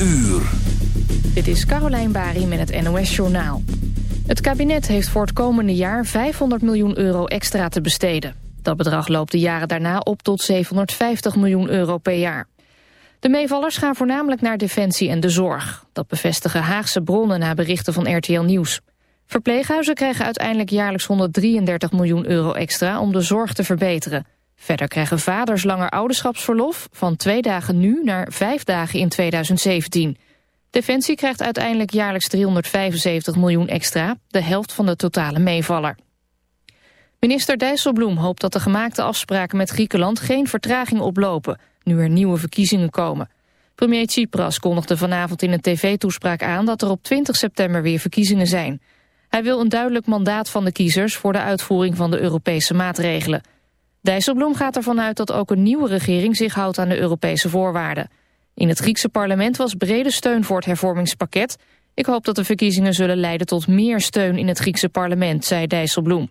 uur. Dit is Carolijn Bari met het NOS Journaal. Het kabinet heeft voor het komende jaar 500 miljoen euro extra te besteden. Dat bedrag loopt de jaren daarna op tot 750 miljoen euro per jaar. De meevallers gaan voornamelijk naar defensie en de zorg. Dat bevestigen Haagse bronnen na berichten van RTL Nieuws. Verpleeghuizen krijgen uiteindelijk jaarlijks 133 miljoen euro extra om de zorg te verbeteren. Verder krijgen vaders langer ouderschapsverlof van twee dagen nu naar vijf dagen in 2017. Defensie krijgt uiteindelijk jaarlijks 375 miljoen extra, de helft van de totale meevaller. Minister Dijsselbloem hoopt dat de gemaakte afspraken met Griekenland geen vertraging oplopen, nu er nieuwe verkiezingen komen. Premier Tsipras kondigde vanavond in een tv-toespraak aan dat er op 20 september weer verkiezingen zijn. Hij wil een duidelijk mandaat van de kiezers voor de uitvoering van de Europese maatregelen. Dijsselbloem gaat ervan uit dat ook een nieuwe regering zich houdt aan de Europese voorwaarden. In het Griekse parlement was brede steun voor het hervormingspakket. Ik hoop dat de verkiezingen zullen leiden tot meer steun in het Griekse parlement, zei Dijsselbloem.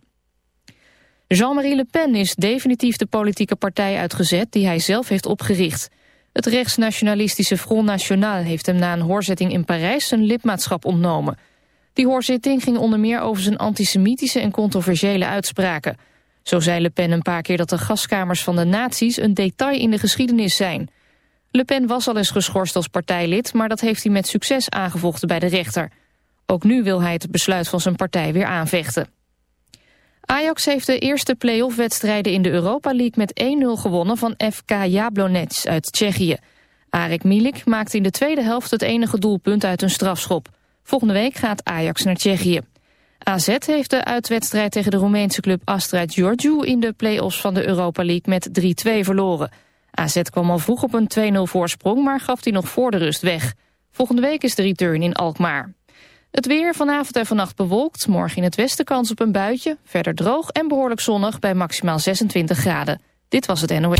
Jean-Marie Le Pen is definitief de politieke partij uitgezet die hij zelf heeft opgericht. Het rechtsnationalistische Front National heeft hem na een hoorzitting in Parijs zijn lidmaatschap ontnomen. Die hoorzitting ging onder meer over zijn antisemitische en controversiële uitspraken. Zo zei Le Pen een paar keer dat de gaskamers van de nazi's een detail in de geschiedenis zijn. Le Pen was al eens geschorst als partijlid, maar dat heeft hij met succes aangevochten bij de rechter. Ook nu wil hij het besluit van zijn partij weer aanvechten. Ajax heeft de eerste play-off wedstrijden in de Europa League met 1-0 gewonnen van FK Jablonec uit Tsjechië. Arek Milik maakte in de tweede helft het enige doelpunt uit een strafschop. Volgende week gaat Ajax naar Tsjechië. AZ heeft de uitwedstrijd tegen de Roemeense club Astra Giorgio in de play-offs van de Europa League met 3-2 verloren. AZ kwam al vroeg op een 2-0 voorsprong, maar gaf die nog voor de rust weg. Volgende week is de return in Alkmaar. Het weer vanavond en vannacht bewolkt, morgen in het westen kans op een buitje, verder droog en behoorlijk zonnig bij maximaal 26 graden. Dit was het NOS.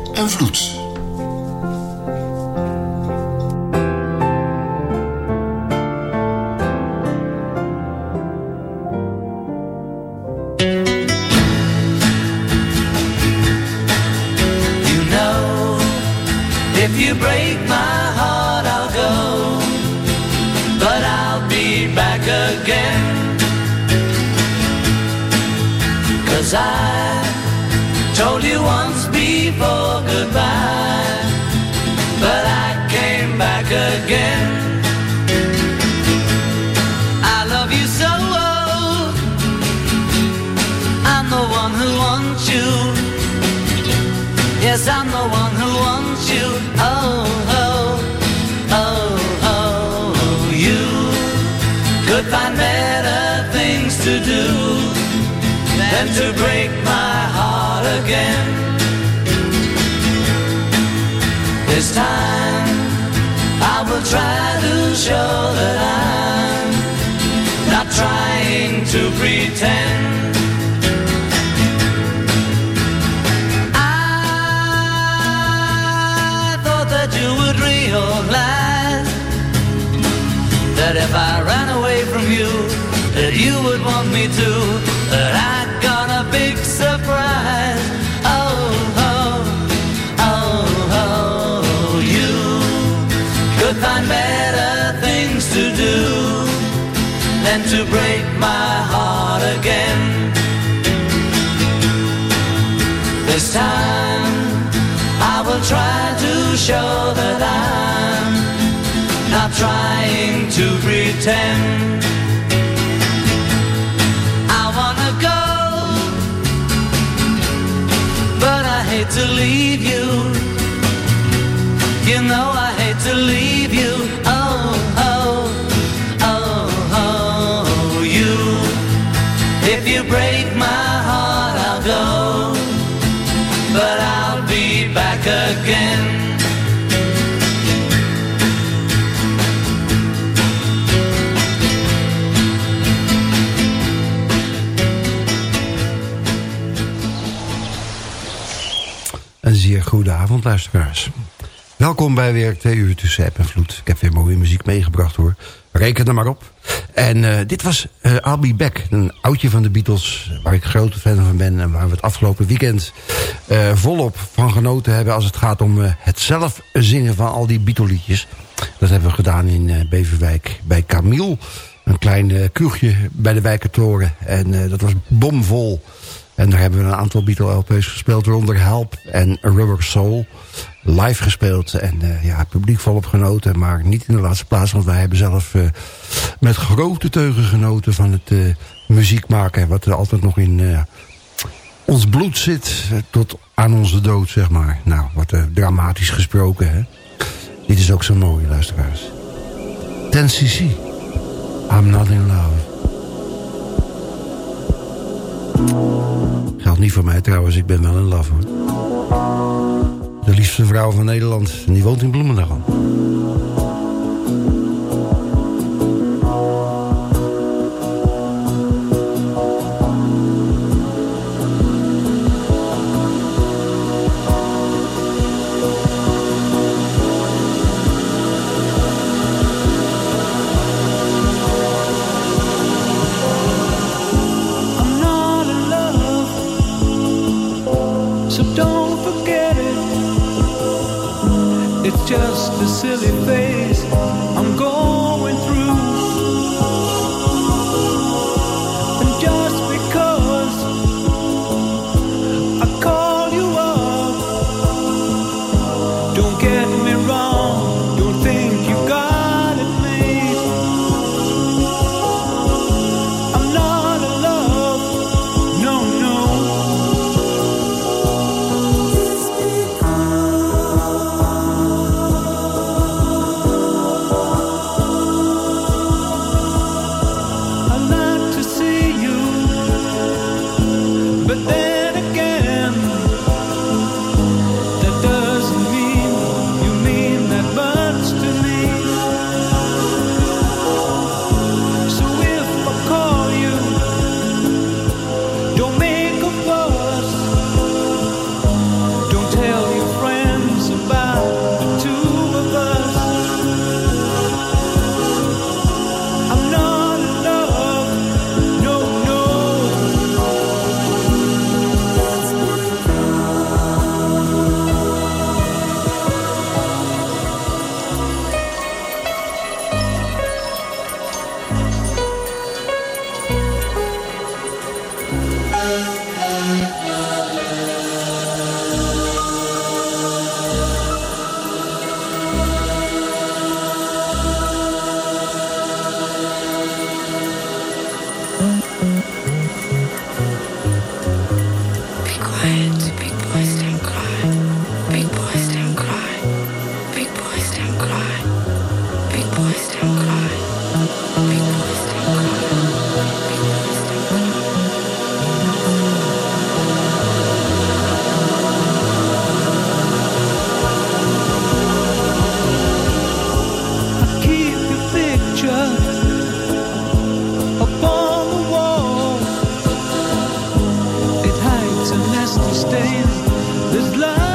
en Vloed. again. I love you so. Oh. I'm the one who wants you. Yes, I'm the one who wants you. Oh, oh, oh, oh, you could find better things to do than to break my heart again. This time will try to show that I'm not trying to pretend. I thought that you would realize that if I ran away from you, that you would want me to, than to break my heart again. This time I will try to show that I'm not trying to pretend. I wanna go, but I hate to leave you. You know I hate to leave you. Zeer goede avond, luisteraars. Welkom bij weer twee uur tussen app en vloed. Ik heb weer mooie muziek meegebracht hoor. Reken er maar op. En uh, dit was uh, I'll Back, een oudje van de Beatles... waar ik grote fan van ben en waar we het afgelopen weekend... Uh, volop van genoten hebben als het gaat om het zelf zingen van al die Beatle-liedjes. Dat hebben we gedaan in Beverwijk bij Camille. Een klein kroegje bij de Wijkertoren. En dat was bomvol... En daar hebben we een aantal Beatle-LP's gespeeld. Waaronder Help en Rubber Soul. Live gespeeld. En uh, ja, het publiek volop genoten. Maar niet in de laatste plaats. Want wij hebben zelf uh, met grote teugen genoten van het uh, muziek maken. Wat er altijd nog in ons bloed zit. Tot aan onze dood, zeg maar. Nou, wat dramatisch gesproken, hè. Dit is ook zo mooi, luisteraars. 10cc. I'm not in love. Geldt niet voor mij trouwens, ik ben wel in love hoor. De liefste vrouw van Nederland, die woont in Bloemendaal. just a silly face. to stay. There's love.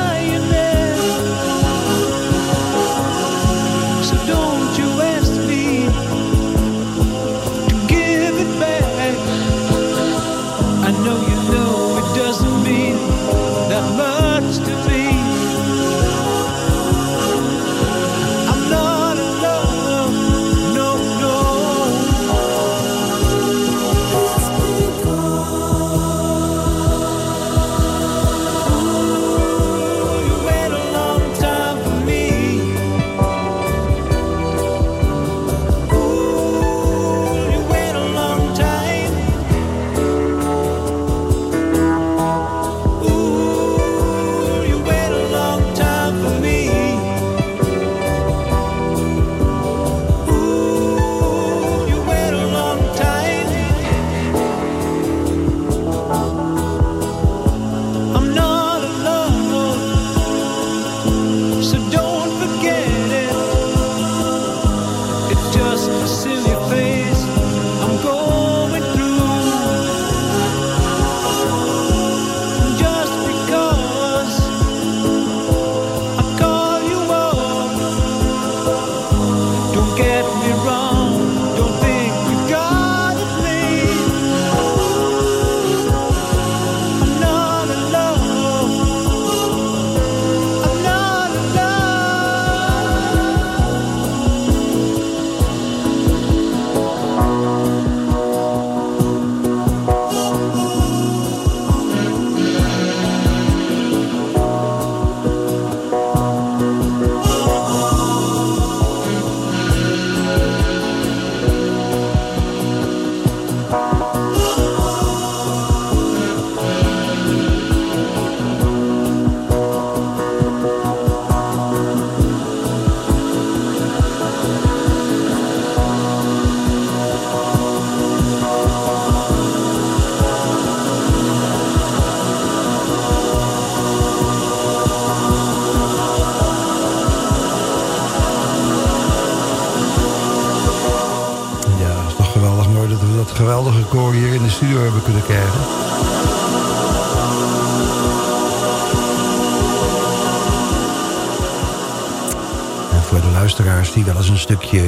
Die wel eens een stukje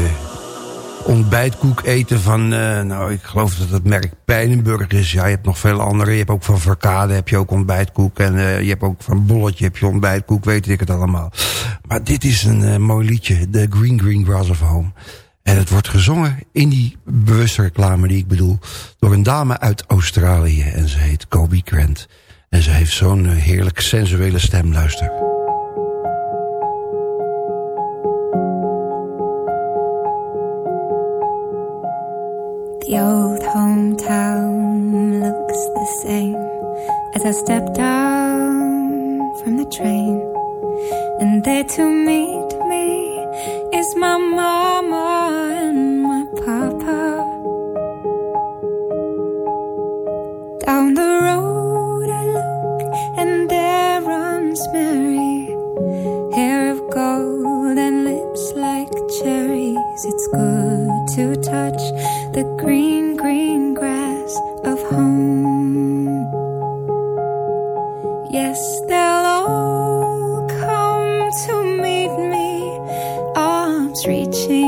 ontbijtkoek eten van... Uh, nou, ik geloof dat het merk Pijnenburg is. Ja, je hebt nog veel andere. Je hebt ook van Verkade heb je ook ontbijtkoek. En uh, je hebt ook van Bolletje heb je ontbijtkoek. Weet ik het allemaal. Maar dit is een uh, mooi liedje. The Green Green Grass of Home. En het wordt gezongen in die bewuste reclame die ik bedoel... door een dame uit Australië. En ze heet Kobe Grant. En ze heeft zo'n heerlijk sensuele stem. Luister. The old hometown looks the same as I step down from the train. And there to meet me is my mama and my papa. Down the road I look and there runs Mary. Hair of gold and lips like cherries. It's good to touch the green, green grass of home. Yes, they'll all come to meet me, arms reaching,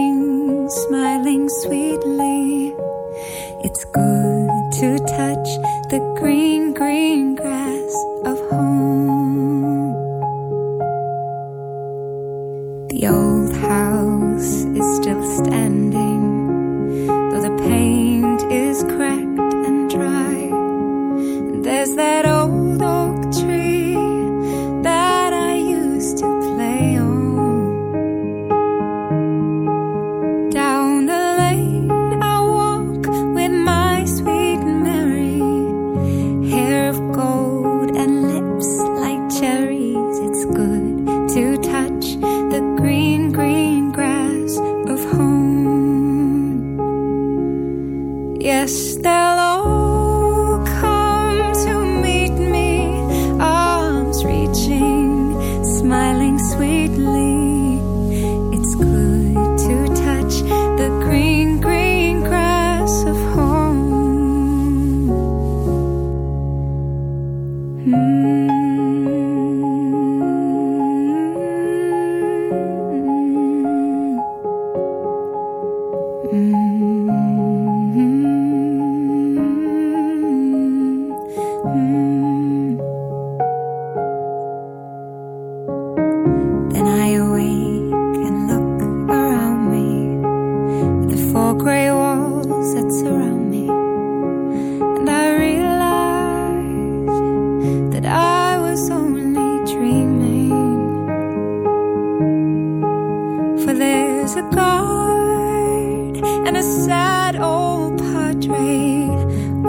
and a sad old padre,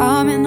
arm in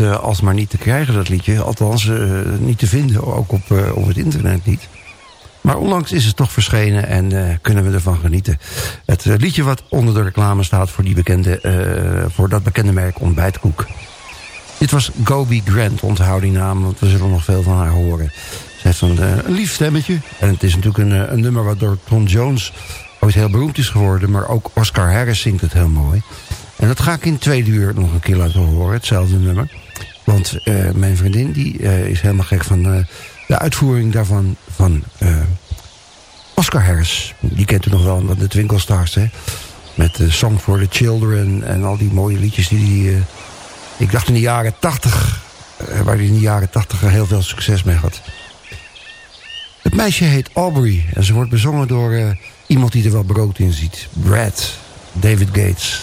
uh, alsmaar niet te krijgen, dat liedje. Althans, uh, niet te vinden, ook op, uh, op het internet niet. Maar onlangs is het toch verschenen en kunnen we ervan genieten. Het liedje wat onder de reclame staat voor, die bekende, voor dat bekende merk Ontbijtkoek. Dit was Gobi Grant, onthoud die naam, want we zullen nog veel van haar horen. Ze heeft een, een lief stemmetje. En het is natuurlijk een, een nummer wat door Tom Jones ooit heel beroemd is geworden. Maar ook Oscar Harris zingt het heel mooi. En dat ga ik in twee uur nog een keer laten horen, hetzelfde nummer. Want uh, mijn vriendin die, uh, is helemaal gek van uh, de uitvoering daarvan van Oscar Harris. Die kent u nog wel, de Twinkle Stars, hè. Met Song for the Children en al die mooie liedjes die hij... ik dacht in de jaren tachtig, waar hij in de jaren tachtig heel veel succes mee had. meisje heet Aubrey en ze wordt bezongen door iemand die er wel brood in ziet. Brad, David Gates.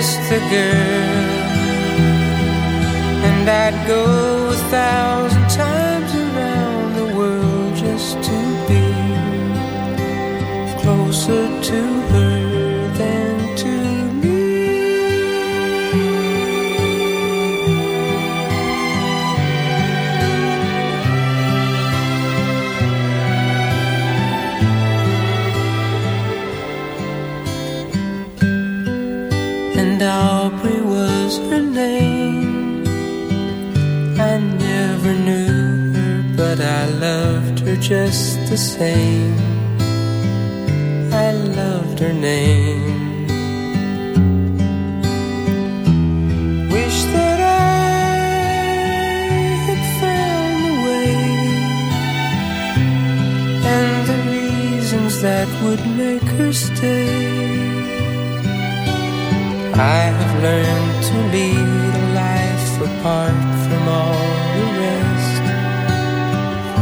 miss the girl, and I'd go a thousand just the same. I loved her name. Wish that I had found the way and the reasons that would make her stay. I have learned to lead a life apart from all.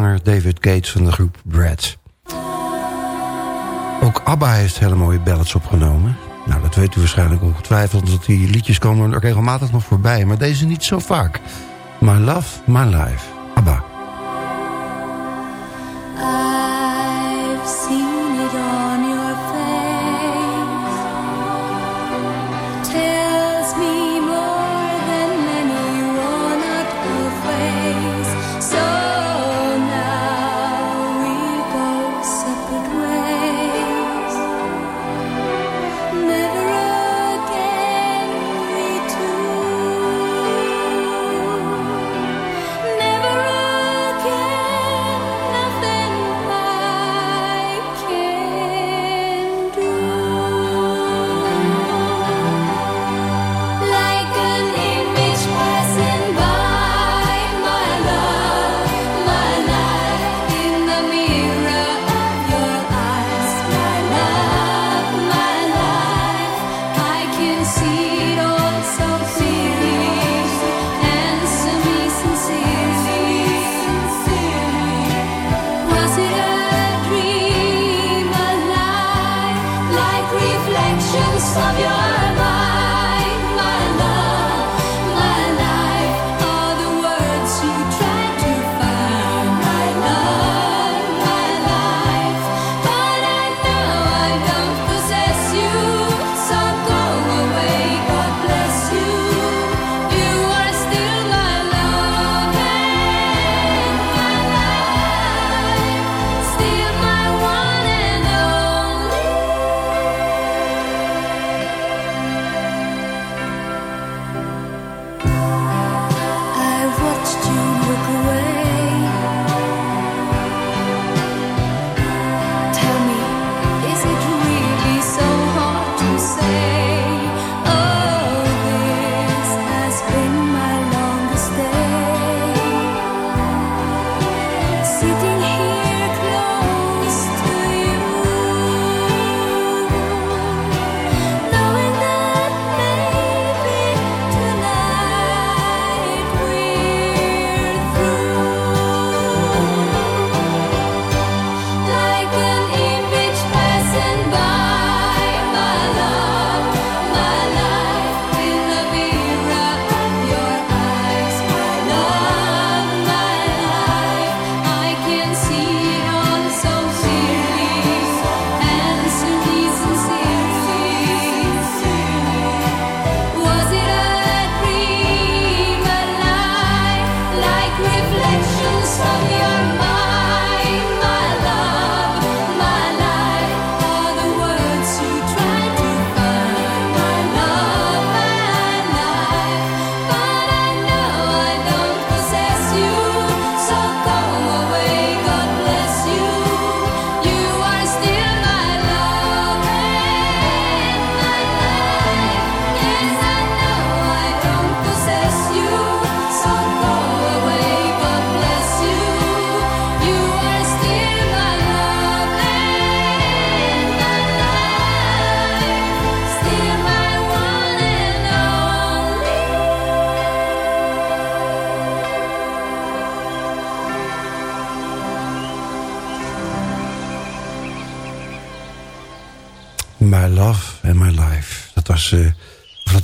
David Gates van de groep Brad. Ook ABBA heeft hele mooie ballads opgenomen. Nou, dat weet u waarschijnlijk ongetwijfeld... want die liedjes komen er regelmatig nog voorbij... maar deze niet zo vaak. My Love, My Life.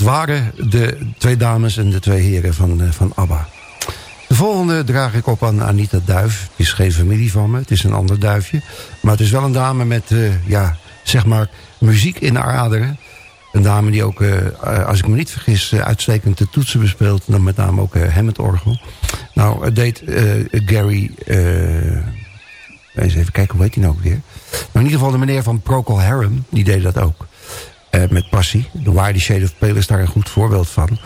Waren de twee dames en de twee heren van, uh, van ABBA. De volgende draag ik op aan Anita Duif. Het is geen familie van me, het is een ander duifje. Maar het is wel een dame met, uh, ja, zeg maar, muziek in haar aderen. Een dame die ook, uh, als ik me niet vergis, uitstekend de toetsen bespeelt. Dan met name ook Hammond-orgel. Nou, het deed Gary... eens even kijken, hoe heet hij nou ook weer? Nou, in ieder geval de meneer van Procol Harum, die deed dat ook. Uh, met passie. De Wildy Shade of Pale is daar een goed voorbeeld van.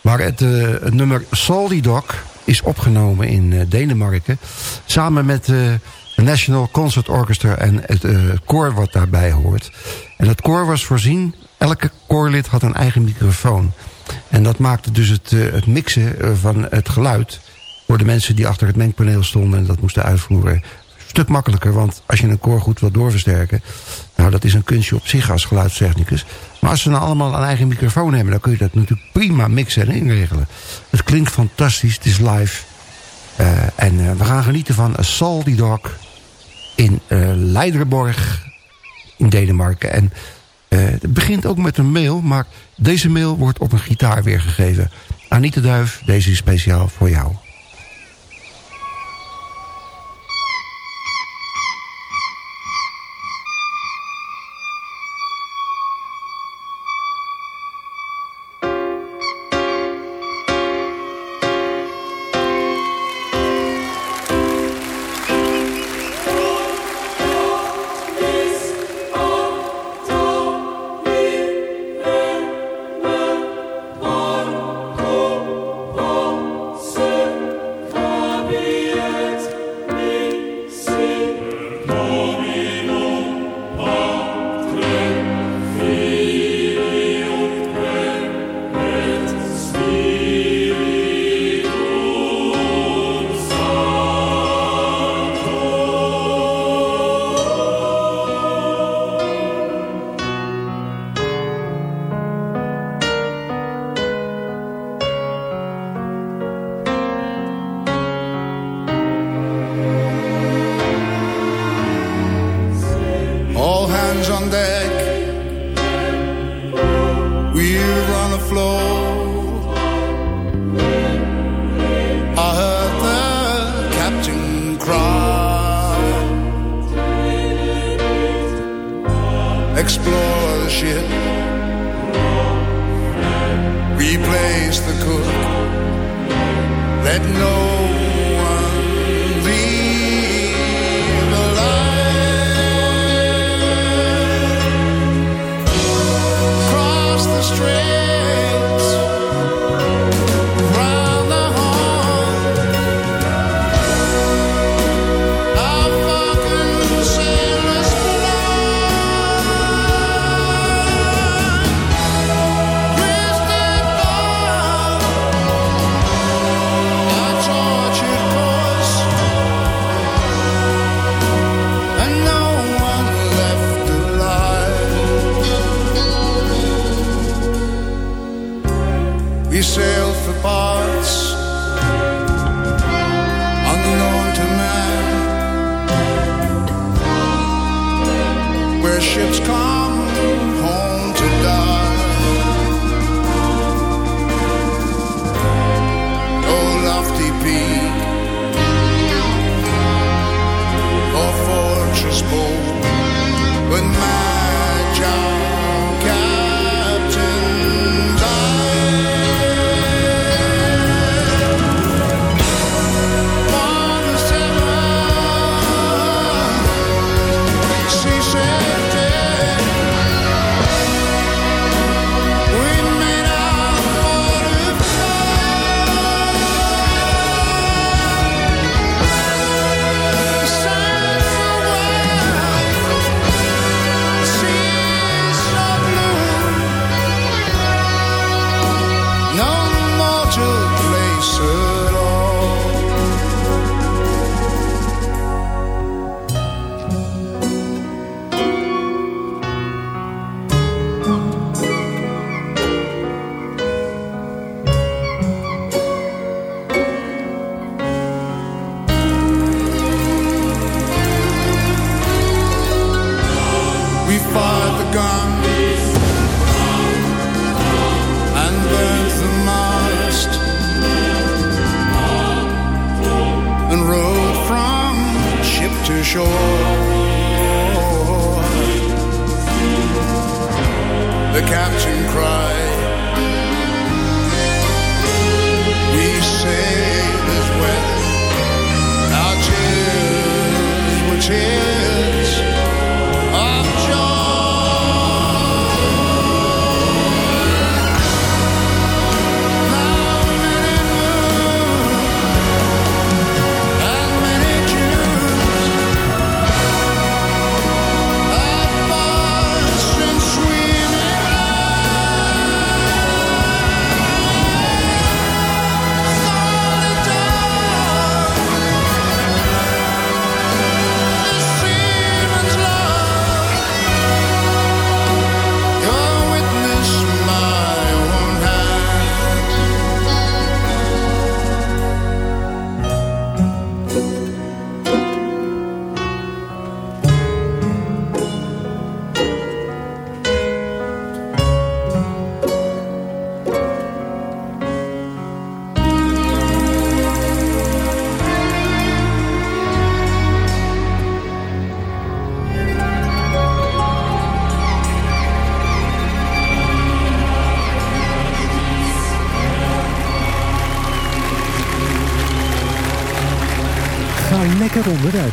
Maar het, het nummer Salty Dog is opgenomen in uh, Denemarken. Samen met het National Concert Orchestra en het koor wat daarbij hoort. En dat koor was voorzien, elke koorlid had een eigen microfoon. En dat maakte dus het, het mixen van het geluid... voor de mensen die achter het mengpaneel stonden en dat moesten uitvoeren stuk makkelijker. Want als je een koor goed wil doorversterken... nou, dat is een kunstje op zich als geluidstechnicus. Maar als ze nou allemaal een eigen microfoon hebben... dan kun je dat natuurlijk prima mixen en inregelen. Het klinkt fantastisch, het is live. Uh, en uh, we gaan genieten van A Salty Dog... in uh, Leiderborg in Denemarken. En het begint ook met een mail... maar deze mail wordt op een gitaar weergegeven. Anita Duif, deze is speciaal voor jou.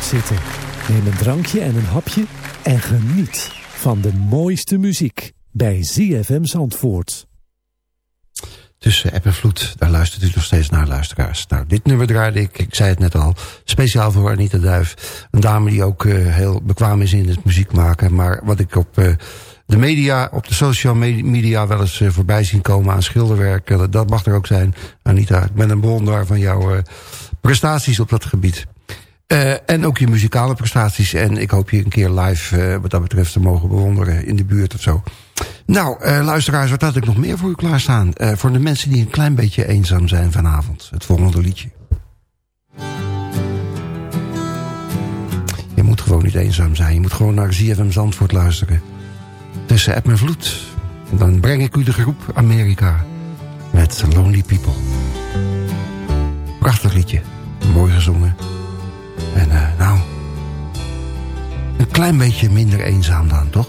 Lekker onderuit zitten. Neem een drankje en een hapje en geniet van de mooiste muziek bij ZFM Zandvoort. Tussen app en vloed, daar luistert u nog steeds naar luisteraars. Nou, dit nummer draaide ik, ik zei het net al, speciaal voor Anita Duif. Een dame die ook eh, heel bekwaam is in het muziek maken. Maar wat ik op eh, de media, op de social me- media wel eens eh, voorbij zien komen aan schilderwerk. eh, dat mag er ook zijn. Anita, ik ben een bewonderaar van jouw eh, prestaties op dat gebied. Eh, en ook je muzikale prestaties. En ik hoop je een keer live eh, wat dat betreft te mogen bewonderen in de buurt of zo. Nou, eh, luisteraars, wat had ik nog meer voor u klaarstaan? Voor de mensen die een klein beetje eenzaam zijn vanavond. Het volgende liedje. Je moet gewoon niet eenzaam zijn. Je moet gewoon naar ZFM Zandvoort luisteren. Tussen app en vloed. Dan breng ik u de groep Amerika. Met Lonely People. Prachtig liedje. Mooi gezongen. Klein beetje minder eenzaam dan, toch?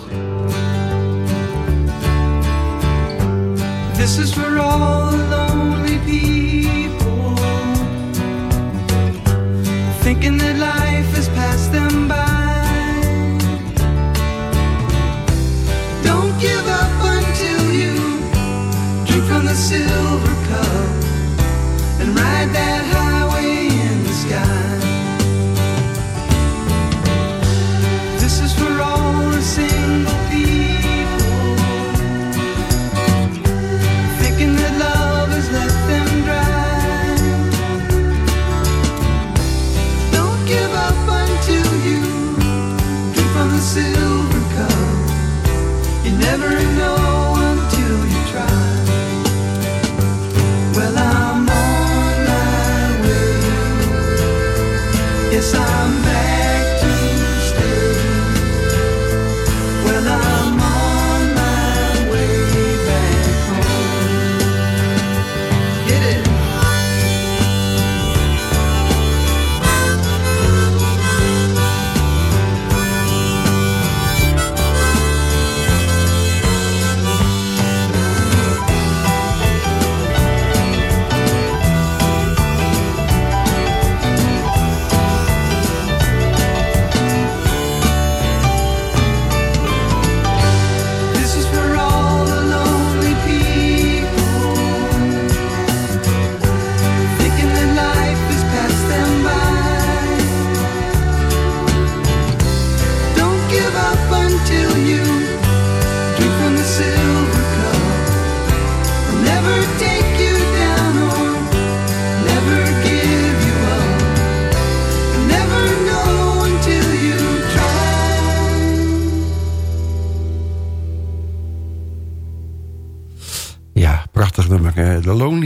This is for all the lonely people thinking that life has passed them by. Don't give up until you from the silver cup and ride that highway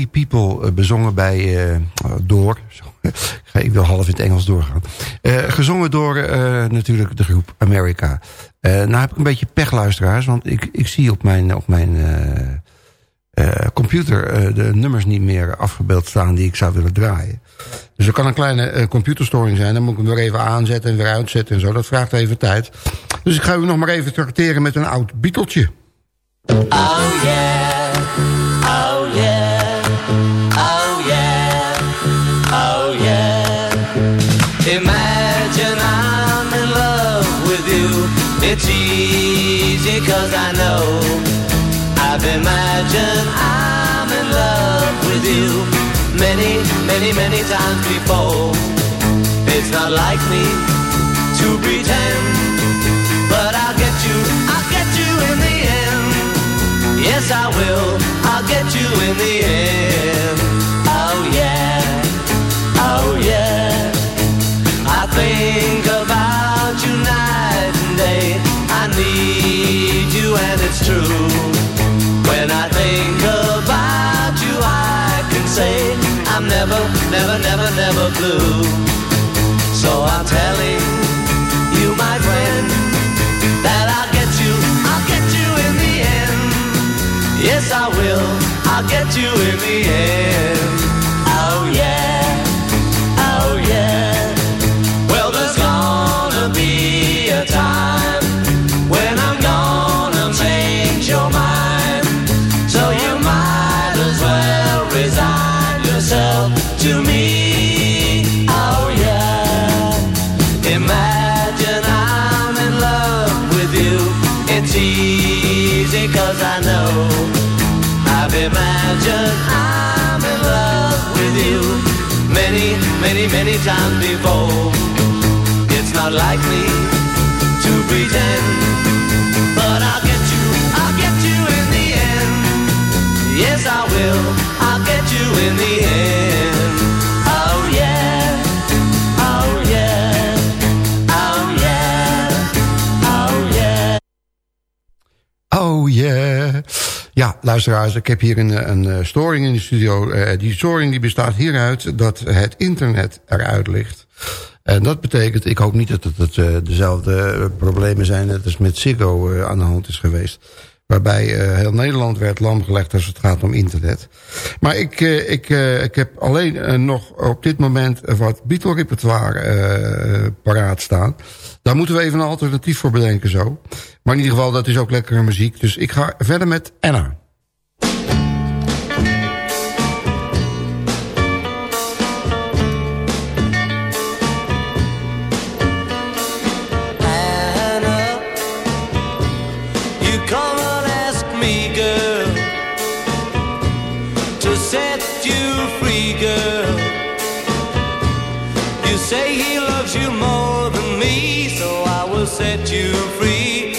People, eh, bezongen bij... eh, door... Ik wil half in het Engels doorgaan. Eh, gezongen door natuurlijk de groep America. Nou heb ik een beetje pech, luisteraars. Want ik, ik zie op mijn, op mijn computer de nummers niet meer afgebeeld staan... die ik zou willen draaien. Dus er kan een kleine computerstoring zijn. Dan moet ik hem weer even aanzetten en weer uitzetten en zo. Dat vraagt even tijd. Dus ik ga u nog maar even tracteren met een oud Beeteltje. Oh yeah, Many, many, many times before. It's not like me to pretend. But I'll get you, I'll get you in the end. Yes, I will. I'll get you in the end. Oh yeah. Oh yeah. I think about you night and day. I need you and it's true. I'm never, never, never, never blue. So I'm telling you, my friend, that I'll get you, I'll get you in the end. Yes, I will. I'll get you in the end. Many, times before. It's not like me to pretend, but I'll get you, I'll get you in the end. Yes, I will, I'll get you in the end. Oh yeah, oh yeah, oh yeah, oh yeah. Oh yeah. Ja, luisteraars, ik heb hier een, een eh, storing in de studio. Uh, die storing die bestaat hieruit dat het internet eruit ligt. En dat betekent, ik hoop niet dat het, uh, dezelfde problemen zijn... dat als met Ziggo aan de hand is geweest. Waarbij heel Nederland werd lamgelegd als het gaat om internet. Maar ik, ik, ik heb alleen nog op dit moment wat Beatle-repertoire paraat staan. Daar moeten we even een alternatief voor bedenken zo. Maar in ieder geval, dat is ook lekkere muziek. Dus ik ga verder met Anna. You say he loves you more than me, so I will set you free.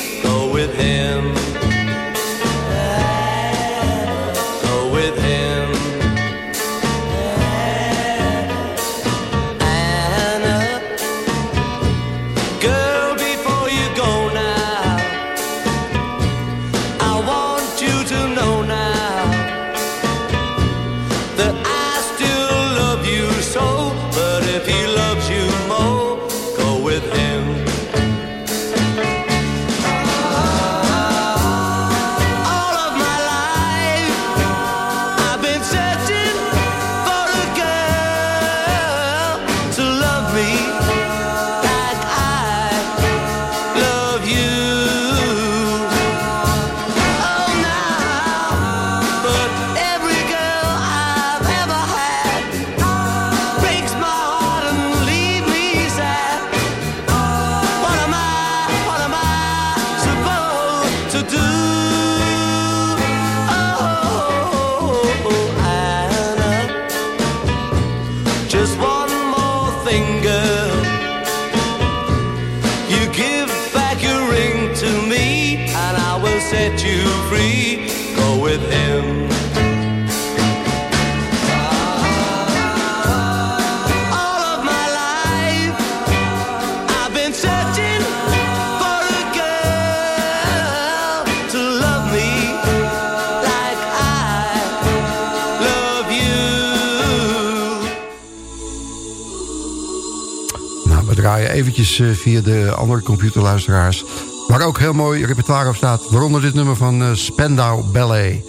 Via de andere computerluisteraars... waar ook heel mooi repertoire op staat. Waaronder dit nummer van eh, Spandau Ballet.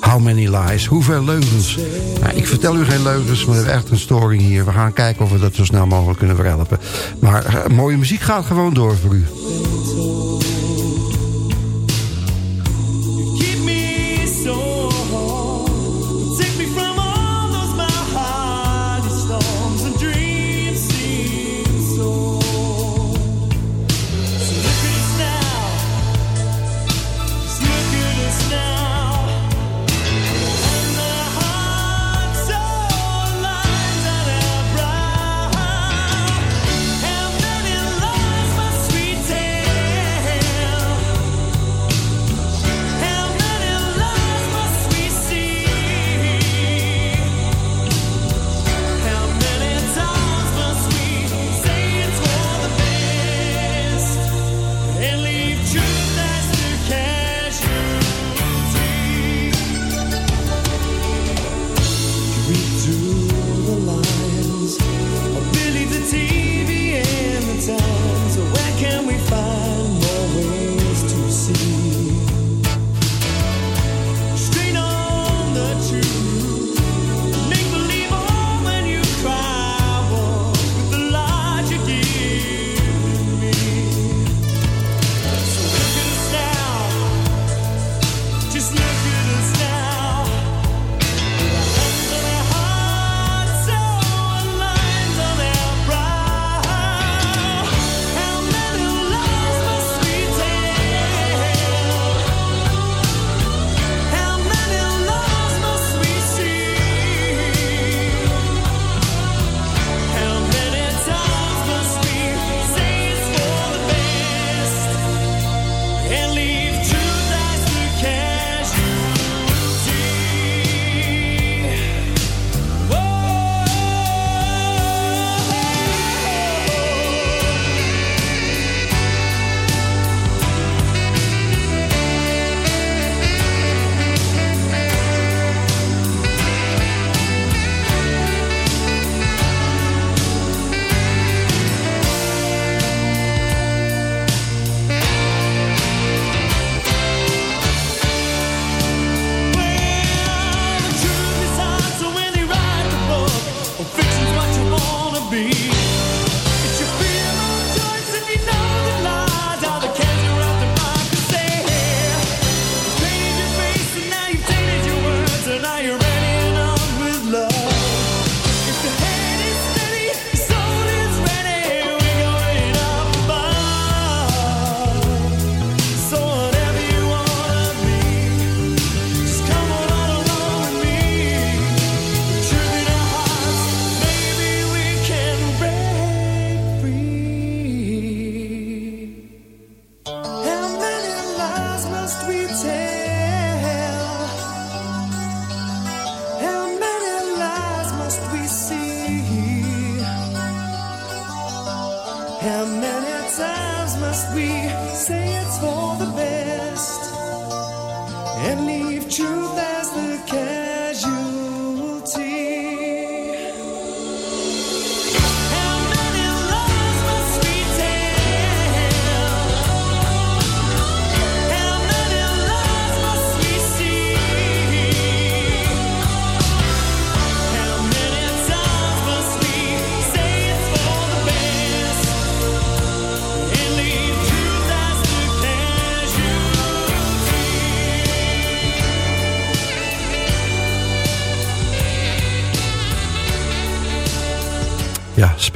How many lies? Hoeveel leugens? Nou, ik vertel u geen leugens, maar we hebben echt een storing hier. We gaan kijken of we dat zo snel mogelijk kunnen verhelpen. Maar eh, mooie muziek gaat gewoon door voor u.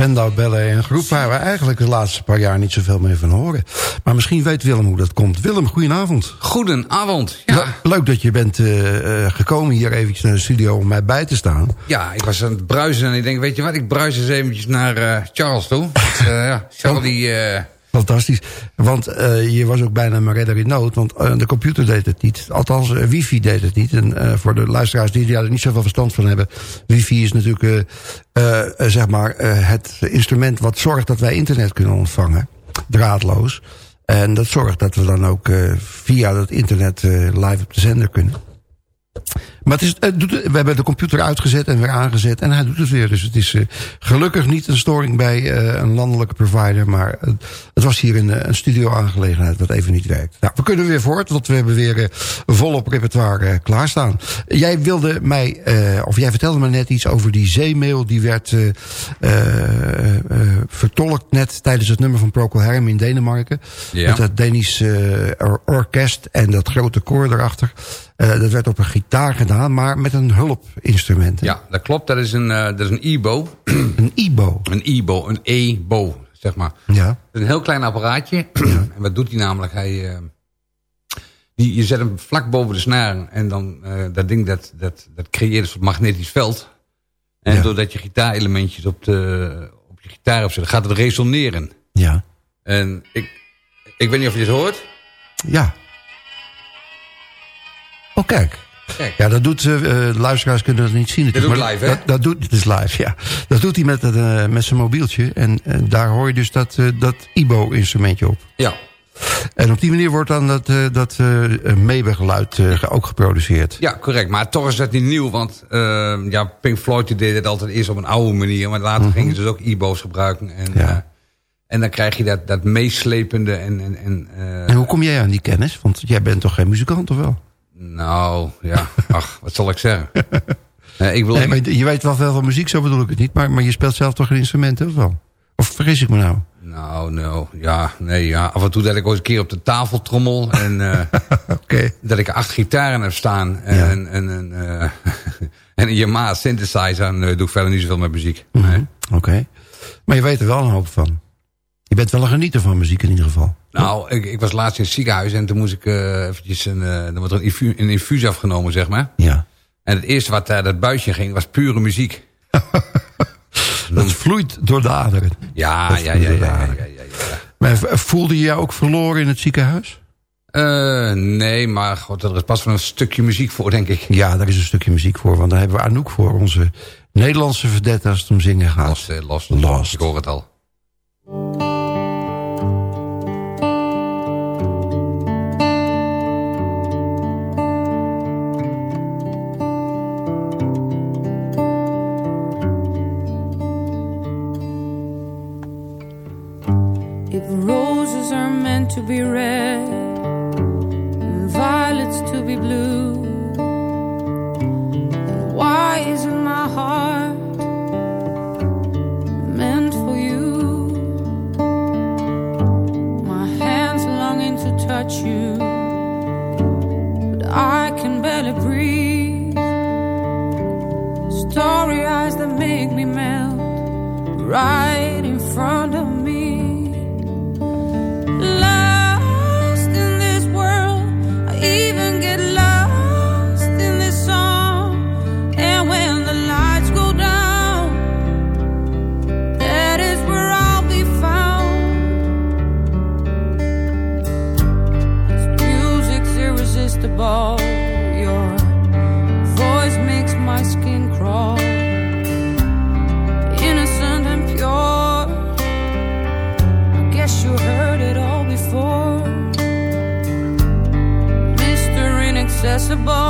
Spendau Ballet, een groep waar we eigenlijk de laatste paar jaar niet zoveel meer van horen. Maar misschien weet Willem hoe dat komt. Willem, goedenavond. Goedenavond. Ja, Le- Leuk dat je bent eh, eh, gekomen hier eventjes naar de studio om mij bij te staan. ja, ik was aan het bruisen en ik denk, weet je wat, ik bruis eens eventjes naar eh, Charles toe. Want, ja, Charles die... Fantastisch. Want eh, je was ook bijna mijn redder in nood. Want eh, de computer deed het niet. Althans, eh, wifi deed het niet. En voor de luisteraars die daar niet zoveel verstand van hebben. Wifi is natuurlijk zeg maar, het instrument wat zorgt dat wij internet kunnen ontvangen. Draadloos. En dat zorgt dat we dan ook via dat internet live op de zender kunnen. Maar het is, het doet, we hebben de computer uitgezet en weer aangezet en hij doet het weer. Dus het is eh, gelukkig niet een storing bij eh, een landelijke provider. Maar het was hier een, eh, een studio-aangelegenheid wat even niet werkt. Nou, we kunnen weer voort, want we hebben weer volop repertoire klaarstaan. Jij wilde mij, of jij vertelde me net iets over die zeemail. Die werd vertolkt net tijdens het nummer van Procol Harum in Denemarken. Ja. Met dat Danish or- orkest en dat grote koor erachter. Eh, dat werd op een gitaar gedaan, maar met een hulpinstrument. hè? Ja, dat klopt. Dat is een, eh, dat is een e-bo. Een e-bo. Een e-bo, een e-bo, zeg maar. Ja. Het is een heel klein apparaatje. en wat doet hij namelijk? Hij, eh, die, je zet hem vlak boven de snaren. En dan, dat ding, dat, dat, dat creëert een soort magnetisch veld. En Ja. doordat je gitaarelementjes op, de, op je gitaar opzet, gaat het resoneren. Ja. En ik, ik weet niet of je dit hoort. Ja. Oh, kijk. Kijk. Ja, dat doet, eh, luisteraars kunnen dat niet zien. Dit doet maar live, hè? Dat, dat doet, het is live, ja. Dat doet hij met, eh, met zijn mobieltje. En daar hoor je dus dat, dat IBO-instrumentje op. Ja. En op die manier wordt dan dat, dat ge- ook geproduceerd. Ja, correct. Maar toch is dat niet nieuw. Want ja, Pink Floyd die deed het altijd eerst op een oude manier. Maar later gingen ze dus ook e-bo's gebruiken. En, Ja. en dan krijg je dat, dat meeslepende. En, en, en, En hoe kom jij aan die kennis? Want jij bent toch geen muzikant, of wel? Nou, ja. Ach, wat zal ik zeggen? Ik wil, Nee, maar je weet wel veel van muziek, zo bedoel ik het niet. Maar, maar je speelt zelf toch geen instrumenten, of wel? Of vergis ik me nou? Nou, nou, ja, nee, ja. Af en toe dat ik ooit een keer op de tafel trommel. En eh, Oké. dat ik acht gitaren heb staan. En, Ja. en, en, eh, en een Yamaha synthesizer. En doe ik verder niet zoveel met muziek. Mhm. Nee. Oké. Maar je weet er wel een hoop van. Je bent wel een genieter van muziek in ieder geval. Nou, ik, ik was laatst in het ziekenhuis en toen moest ik eh, eventjes een, eh er wordt een, infu, een infuus afgenomen, zeg maar. Ja. En het eerste wat daar dat buisje ging, was pure muziek. Dat vloeit door de aderen. Ja, Dat ja, ja, ja, ja. Maar voelde je jou ook verloren in het ziekenhuis? Eh, nee, maar god, er is pas wel een stukje muziek voor, denk ik. Ja, daar is een stukje muziek voor. Want daar hebben we Anouk voor. Onze Nederlandse verdette als het om zingen gaat. Lost, eh, lost, Lost. Ik hoor het al. To be blue, why isn't my heart meant for you? My hands longing to touch you, but I can barely breathe. Story eyes that make me melt right Boy.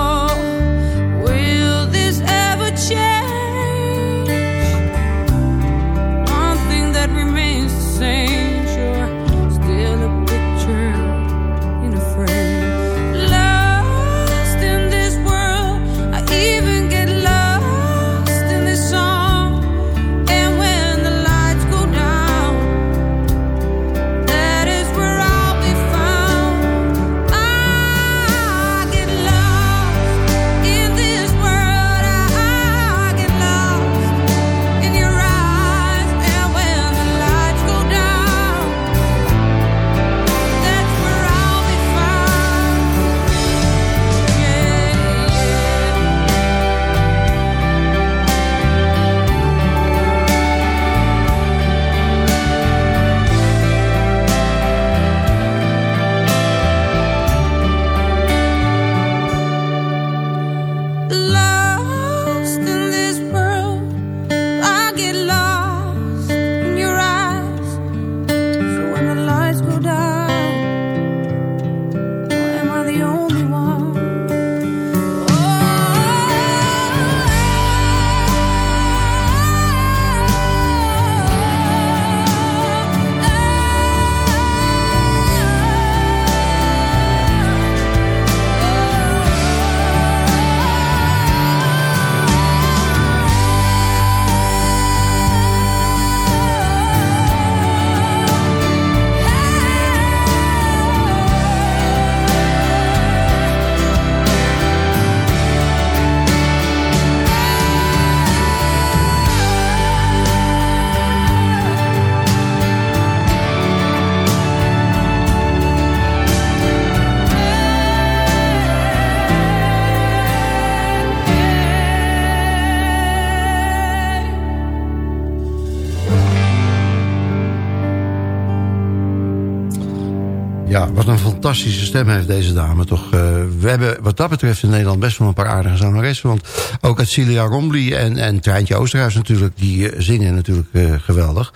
Fantastische stem heeft deze dame toch. eh, we hebben wat dat betreft in Nederland best wel een paar aardige zangeressen. Want ook Celia Rombly en, en Treintje Oosterhuis natuurlijk, die eh, zingen natuurlijk eh, geweldig.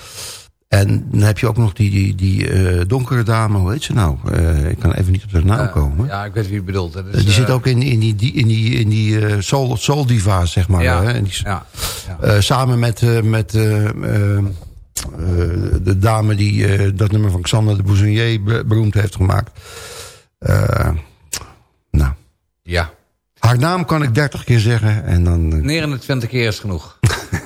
En dan heb je ook nog die, die, die donkere dame, hoe heet ze nou? Ik kan even niet op de naam komen. Ja, ik weet wie je bedoelt. Die zit ook in, in die, die, in die, in die soul, soul diva's, zeg maar. Ja, hè? En die, ja, ja. samen met, met de dame die eh, dat nummer van Xander de Bouzonier be- beroemd heeft gemaakt. Eh, nou, ja. haar naam kan ik 30 keer zeggen en dan... eh, 29 keer is genoeg.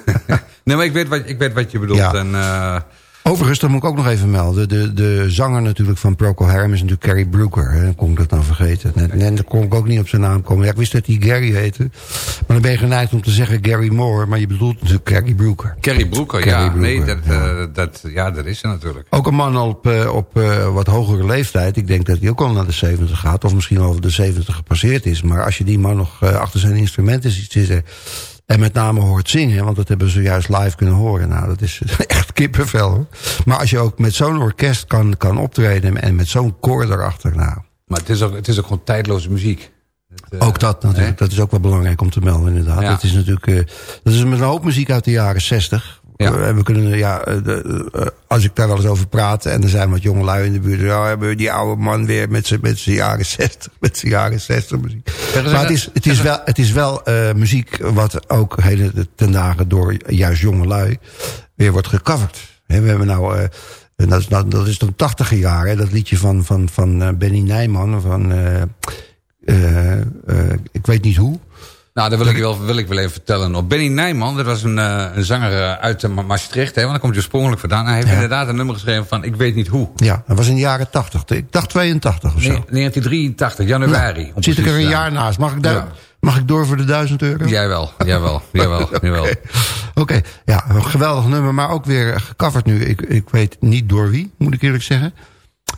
nee, maar ik weet wat, ik weet wat je bedoelt. Ja. En, eh, Overigens, dat moet ik ook nog even melden. De, de zanger natuurlijk van Procol Harum is natuurlijk Gary Brooker. Hè? Kon ik dat dan vergeten. Net, net kon ik ook niet op zijn naam komen. Ja, ik wist dat hij Gary heette. Maar dan ben je geneigd om te zeggen Gary Moore. Maar je bedoelt natuurlijk Gary Brooker. Kerry Broeker, Kerry ja. Brooker, nee, dat, ja. eh, dat, ja, dat is er natuurlijk. Ook een man op, eh, op eh, wat hogere leeftijd. Ik denk dat hij ook al naar de 70 gaat. Of misschien al de 70 gepasseerd is. Maar als je die man nog achter zijn instrumenten ziet zitten... en met name hoort zingen... want dat hebben we zojuist live kunnen horen. Nou, dat is echt kippenvel. Hoor. Maar als je ook met zo'n orkest kan, kan optreden... en met zo'n koor erachter... Nou, Maar het is ook, het is ook gewoon tijdloze muziek. Het, eh, ook dat natuurlijk. Dat is ook wel belangrijk om te melden inderdaad. Ja. Dat is natuurlijk... eh, dat is met een hoop muziek uit de jaren 60... Ja. En we kunnen, ja, eh, de, eh, als ik daar wel eens over praat... en er zijn wat jonge lui in de buurt... ja, hebben we die oude man weer met zijn met zijn jaren 60... met zijn jaren 60 muziek. Maar het is, het is wel, het is wel eh, muziek wat ook hele ten dagen... door juist jonge lui weer wordt gecoverd. Hè, we hebben nou... eh, en dat, is, dat, dat is dan tachtiger jaren, dat liedje van, van, van eh, Benny Nijman... van, eh, eh, eh, ik weet niet hoe... Nou, dat wil ik, wel, wil ik wel even vertellen. Op Benny Nijman, dat was een, eh, een zanger eh, uit eh, Ma- Maastricht. Hè, want daar komt hij oorspronkelijk vandaan. Hij heeft Ja. inderdaad een nummer geschreven van Ik weet niet hoe. Ja, dat was in de jaren 80. Ik dacht 82 of zo. Nee, 1983, januari. om Zit ik er een jaar naast. Mag ik, daar, Ja. mag ik door voor de 1000 euro? Jawel, jawel, jawel, jawel. Oké, Oké. ja, een geweldig nummer, maar ook weer gecoverd nu. Ik, ik weet niet door wie, moet ik eerlijk zeggen.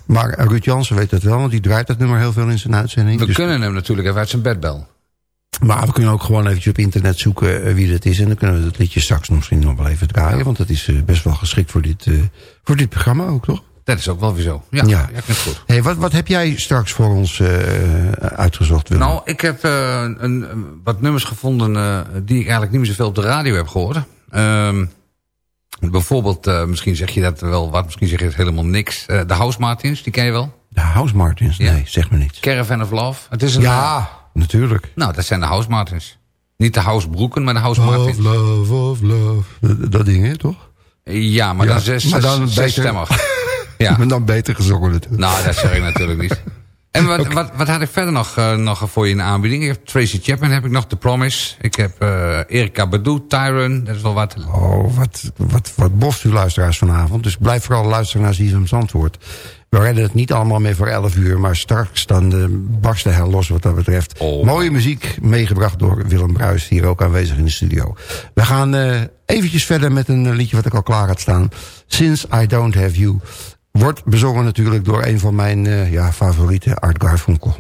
Maar Ruud Jansen weet dat wel, want die draait dat nummer heel veel in zijn uitzending. We Dus- kunnen hem natuurlijk even uit zijn bed bellen. Maar we kunnen ook gewoon eventjes op internet zoeken eh, wie dat is. En dan kunnen we dat liedje straks misschien nog wel even draaien. Want dat is eh, best wel geschikt voor dit, eh, voor dit programma ook, toch? Dat is ook wel weer zo. Ja, Ja. ja. goed. Hey, wat, wat heb jij straks voor ons uitgezocht, Willem? Nou, ik heb een, wat nummers gevonden die ik eigenlijk niet meer zoveel op de radio heb gehoord. Ehm, bijvoorbeeld, misschien zeg je dat wel wat, misschien zeg je het helemaal niks. De House Martins, die ken je wel. De House Martins? Ja. Nee, zeg me niets. Caravan of Love. Het is een, Ja, natuurlijk. nou, dat zijn de House Martins. Niet de House Broeken, maar de House Martins. Love, of love. Dat, ding, hè, toch? Ja, maar Ja, dan zes, maar zes, dan beter- zesstemmig. Ja. Maar dan beter gezongen natuurlijk. Nou, dat zeg ik natuurlijk niet. En wat, wat, wat had ik verder nog, eh, nog voor je in de aanbieding? Ik heb Tracy Chapman heb ik nog, The Promise. Ik heb eh Erika Badu, Tyron, dat is wel wat. Oh, wat, wat, wat boft u luisteraars vanavond. Dus blijf vooral luisteren naar Zievems antwoord. We redden het niet allemaal meer voor 11 uur. Maar straks dan eh, barst de hel los wat dat betreft. Oh. Mooie muziek meegebracht door Willem Bruis. Hier ook aanwezig in de studio. We gaan eh, eventjes verder met een eh, liedje wat ik al klaar had staan. Since I Don't Have You. Wordt bezongen natuurlijk door een van mijn eh, ja, favorieten, Art Garfunkel.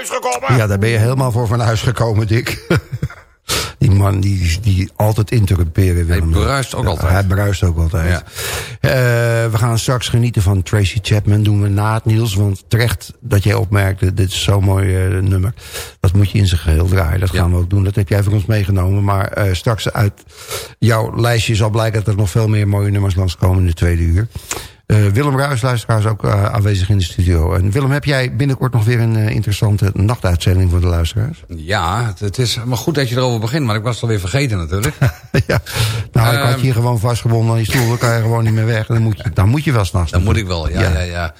Huis gekomen? Ja, daar ben je helemaal voor van huis gekomen, Dick. Die man die, die altijd interrumperen wil. Hij bruist ook altijd. Hij bruist ook altijd. Eh, we gaan straks genieten van Tracy Chapman. Doen we na het Niels. Want terecht dat jij opmerkte. Dit is zo'n mooi eh, nummer. Dat moet je in zijn geheel draaien. Dat gaan we ook doen. Dat heb jij voor ons meegenomen. Maar eh, straks uit jouw lijstje zal blijken dat er nog veel meer mooie nummers langskomen in de tweede uur. Eh, Willem Ruijs, luisteraars, ook eh, aanwezig in de studio. En Willem, heb jij binnenkort nog weer een eh, interessante nachtuitzending voor de luisteraars? Ja, het, is maar goed dat je erover begint, maar ik was het alweer vergeten natuurlijk. ja. Nou, ik had Ehm. je hier gewoon vastgebonden aan je stoel. Dan kan je gewoon niet meer weg. Dan moet je, dan moet je wel s'nachts. Dan moet ik wel, ja, Ja. ja, ja.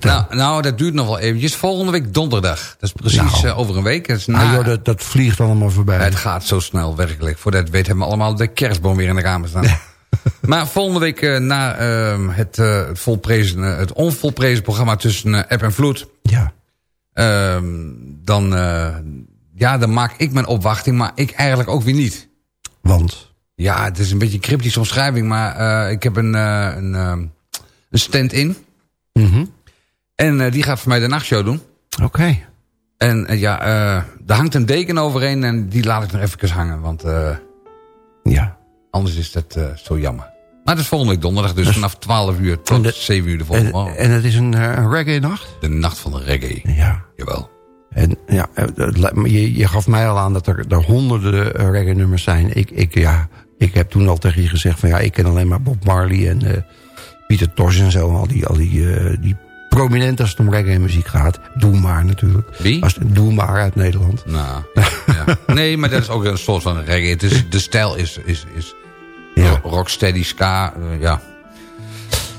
Nou, nou, dat duurt nog wel eventjes. Volgende week donderdag. Dat is precies Nou. over een week. Dat is Ah, na, joh, dat, dat vliegt allemaal voorbij. het gaat zo snel, werkelijk. Voordat het weet hebben we allemaal de kerstboom weer in de kamer staan. maar volgende week eh, na ehm, het, eh, het, volprezen, eh, het onvolprezen programma tussen eh, app en vloed... Ja. ehm, dan, eh, ja, dan maak ik mijn opwachting, maar ik eigenlijk ook weer niet. Want? Ja, het is een beetje een cryptische omschrijving, maar eh, ik heb een, eh, een, ehm, een stand-in. Mhm. En eh, die gaat voor mij de nachtshow doen. Oké. En eh, ja, eh daar hangt een deken overheen en die laat ik nog even hangen. Want eh, Ja. anders is dat eh, zo jammer. Maar het is volgende week donderdag, dus vanaf 12 uur tot de- 7 uur de volgende En, morgen. en het is een, eh, een reggae-nacht? De nacht van de reggae. Ja. Jawel. En ja, eh, je, je gaf mij al aan dat er, er honderden eh, reggae-nummers zijn. Ik, ik, ja, ik heb toen al tegen je gezegd van ja, ik ken alleen maar Bob Marley en eh, Pieter Tosh en zo. Al die, al die, die prominent als het om reggae-muziek gaat. Doe maar natuurlijk. Wie? Als, doe maar uit Nederland. Nou, ja. Nee, maar dat is ook een soort van reggae. Het is, de stijl is, is, is Ja. ro- rocksteady, ska, eh, ja.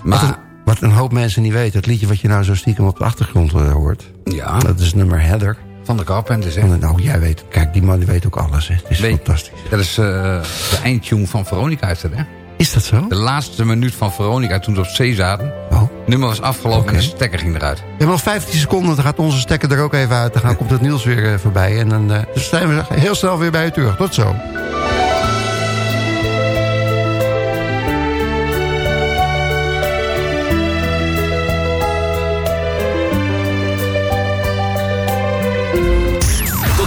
Wat een, Maar, wat een hoop mensen niet weten. Het liedje wat je nou zo stiekem op de achtergrond eh, hoort. ja, Dat is nummer Heather. van de Carpenters, hè. Nou, jij weet, kijk, die man die weet ook alles. Hè. Het is fantastisch. Dat is eh, de eindtune van Veronica, is dat, hè? Is dat zo? De laatste minuut van Veronica, toen ze op zee zaten. Oh. nummer was afgelopen en de stekker ging eruit. We hebben nog 15 seconden, dan gaat onze stekker er ook even uit. Dan komt het Niels weer voorbij. En dan dus zijn we heel snel weer bij u terug. Tot zo.